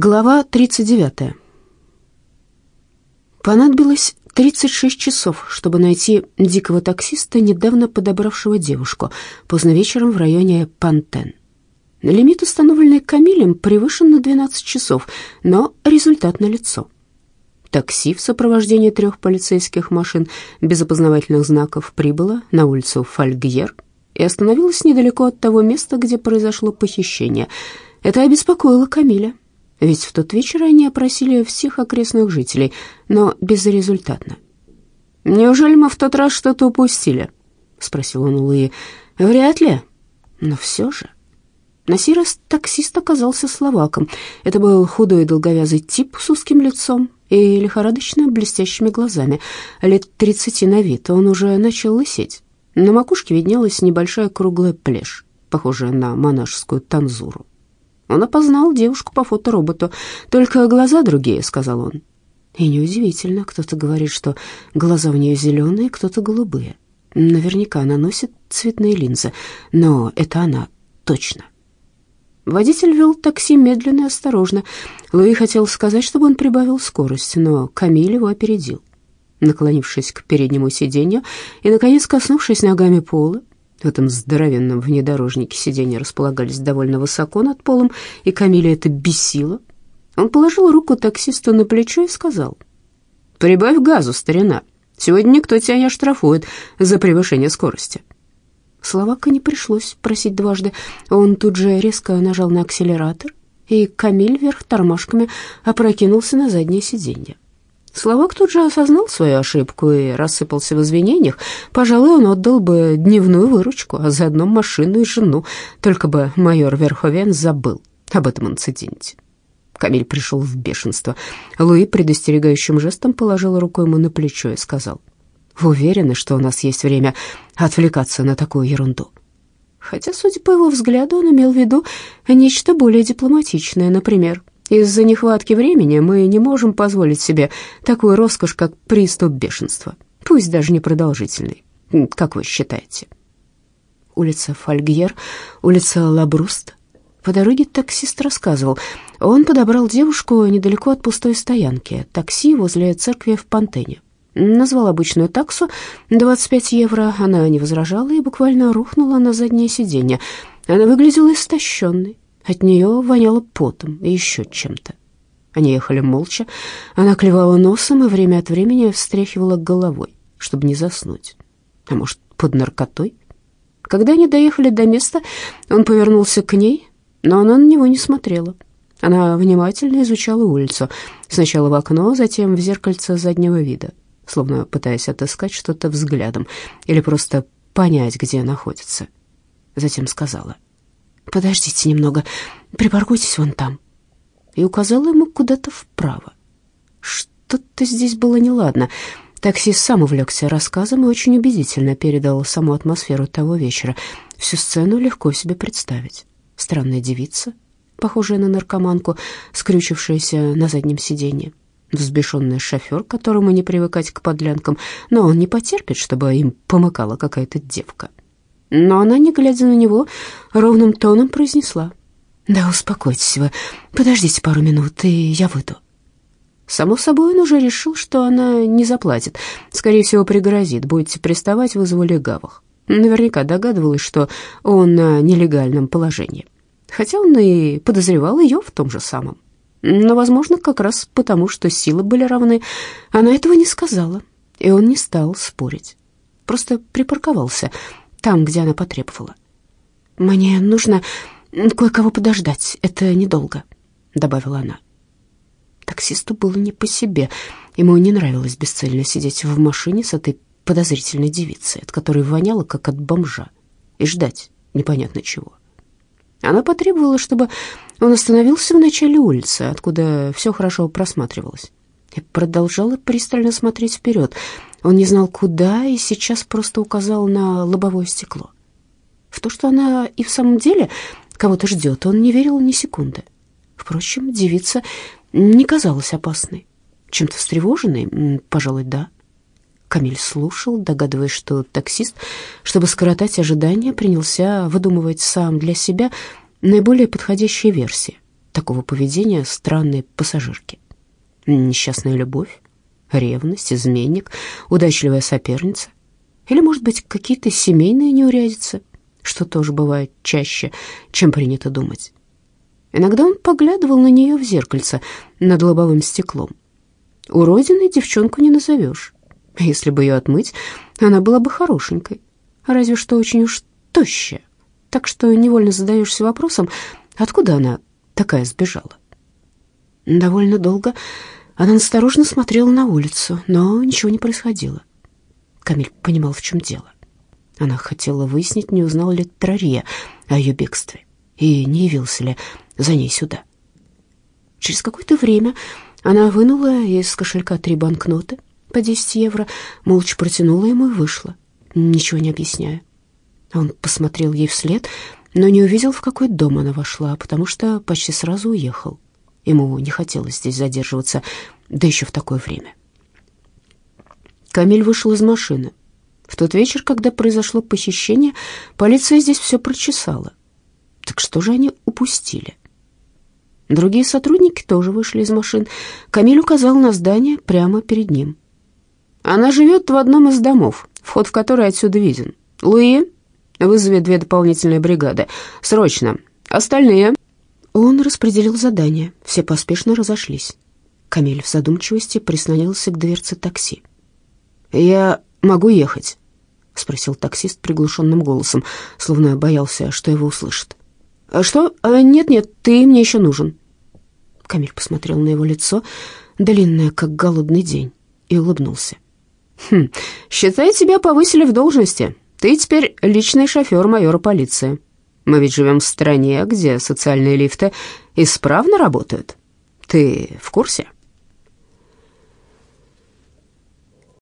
Глава 39. Понадобилось 36 часов, чтобы найти дикого таксиста, недавно подобравшего девушку, поздно вечером в районе Пантен. Лимит, установленный Камилем, превышен на 12 часов, но результат налицо. Такси в сопровождении трех полицейских машин без опознавательных знаков прибыло на улицу Фальгьер и остановилось недалеко от того места, где произошло похищение. Это обеспокоило Камиля ведь в тот вечер они опросили всех окрестных жителей, но безрезультатно. «Неужели мы в тот раз что-то упустили?» — спросил он у Луи. «Вряд ли, но все же». На сей раз таксист оказался словаком. Это был худой долговязый тип с узким лицом и лихорадочно блестящими глазами. Лет тридцати на вид, он уже начал лысеть. На макушке виднелась небольшая круглая плешь, похожая на монашескую танзуру. Он опознал девушку по фотороботу. «Только глаза другие», — сказал он. И неудивительно, кто-то говорит, что глаза у нее зеленые, кто-то голубые. Наверняка она носит цветные линзы, но это она точно. Водитель вел такси медленно и осторожно. Луи хотел сказать, чтобы он прибавил скорость, но Камиль его опередил. Наклонившись к переднему сиденью и, наконец, коснувшись ногами пола, в этом здоровенном внедорожнике сиденья располагались довольно высоко над полом, и Камиля это бесило. Он положил руку таксисту на плечо и сказал, «Прибавь газу, старина. Сегодня никто тебя не оштрафует за превышение скорости». Словака не пришлось просить дважды. Он тут же резко нажал на акселератор, и Камиль вверх тормашками опрокинулся на заднее сиденье. Словак тут же осознал свою ошибку и рассыпался в извинениях. Пожалуй, он отдал бы дневную выручку, а заодно машину и жену, только бы майор Верховен забыл об этом инциденте. Камиль пришел в бешенство. Луи предостерегающим жестом положил руку ему на плечо и сказал, «Вы уверены, что у нас есть время отвлекаться на такую ерунду?» Хотя, судя по его взгляду, он имел в виду нечто более дипломатичное, например, из-за нехватки времени мы не можем позволить себе такую роскошь, как приступ бешенства, пусть даже непродолжительный. Как вы считаете? Улица Фольгьер, улица Лабруст. По дороге таксист рассказывал. Он подобрал девушку недалеко от пустой стоянки, такси возле церкви в Пантене. Назвал обычную таксу 25 евро. Она не возражала и буквально рухнула на заднее сиденье. Она выглядела истощенной. От нее воняло потом и еще чем-то. Они ехали молча. Она клевала носом и время от времени встряхивала головой, чтобы не заснуть. А может, под наркотой? Когда они доехали до места, он повернулся к ней, но она на него не смотрела. Она внимательно изучала улицу, сначала в окно, затем в зеркальце заднего вида, словно пытаясь отыскать что-то взглядом или просто понять, где находится. Затем сказала — «Подождите немного, припаркуйтесь вон там». И указала ему куда-то вправо. Что-то здесь было неладно. Таксист сам увлекся рассказом и очень убедительно передал саму атмосферу того вечера. Всю сцену легко себе представить. Странная девица, похожая на наркоманку, скрючившаяся на заднем сиденье. Взбешенный шофер, которому не привыкать к подлянкам, но он не потерпит, чтобы им помыкала какая-то девка. Но она, не глядя на него, ровным тоном произнесла. «Да успокойтесь вы, подождите пару минут, и я выйду». Само собой, он уже решил, что она не заплатит. Скорее всего, пригрозит, будете приставать, вызову легавых. Наверняка догадывалась, что он на нелегальном положении. Хотя он и подозревал ее в том же самом. Но, возможно, как раз потому, что силы были равны, она этого не сказала, и он не стал спорить. Просто припарковался, там, где она потребовала. «Мне нужно кое-кого подождать, это недолго», — добавила она. Таксисту было не по себе. Ему не нравилось бесцельно сидеть в машине с этой подозрительной девицей, от которой воняло, как от бомжа, и ждать непонятно чего. Она потребовала, чтобы он остановился в начале улицы, откуда все хорошо просматривалось, и продолжала пристально смотреть вперед — он не знал, куда, и сейчас просто указал на лобовое стекло. В то, что она и в самом деле кого-то ждет, он не верил ни секунды. Впрочем, девица не казалась опасной. Чем-то встревоженной, пожалуй, да. Камиль слушал, догадываясь, что таксист, чтобы скоротать ожидания, принялся выдумывать сам для себя наиболее подходящие версии такого поведения странной пассажирки? Несчастная любовь, ревность, изменник, удачливая соперница? Или, может быть, какие-то семейные неурядицы, что тоже бывает чаще, чем принято думать? Иногда он поглядывал на нее в зеркальце над лобовым стеклом. Уродиной девчонку не назовешь. Если бы ее отмыть, она была бы хорошенькой, разве что очень уж тощая. Так что невольно задаешься вопросом, откуда она такая сбежала. Довольно долго она осторожно смотрела на улицу, но ничего не происходило. Камиль понимал, в чем дело. Она хотела выяснить, не узнал ли Трария о ее бегстве и не явился ли за ней сюда. Через какое-то время она вынула из кошелька три банкноты по 10 евро, молча протянула ему и вышла, ничего не объясняя. Он посмотрел ей вслед, но не увидел, в какой дом она вошла, потому что почти сразу уехал. Ему не хотелось здесь задерживаться, да еще в такое время. Камиль вышел из машины. В тот вечер, когда произошло похищение, полиция здесь все прочесала. Так что же они упустили? Другие сотрудники тоже вышли из машин. Камиль указал на здание прямо перед ним. Она живет в одном из домов, вход в который отсюда виден. Луи, вызови две дополнительные бригады. Срочно. Остальные. Распределил задание. Все поспешно разошлись. Камиль в задумчивости прислонился к дверце такси. «Я могу ехать?» — спросил таксист приглушенным голосом, словно боялся, что его услышат. «А «Что? Нет-нет, ты мне еще нужен». Камиль посмотрел на его лицо, длинное, как голодный день, и улыбнулся. «Хм, считай, тебя повысили в должности. Ты теперь личный шофер майора полиции. Мы ведь живем в стране, где социальные лифты исправно работают. Ты в курсе?»